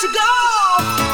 to go.